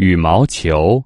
羽毛球。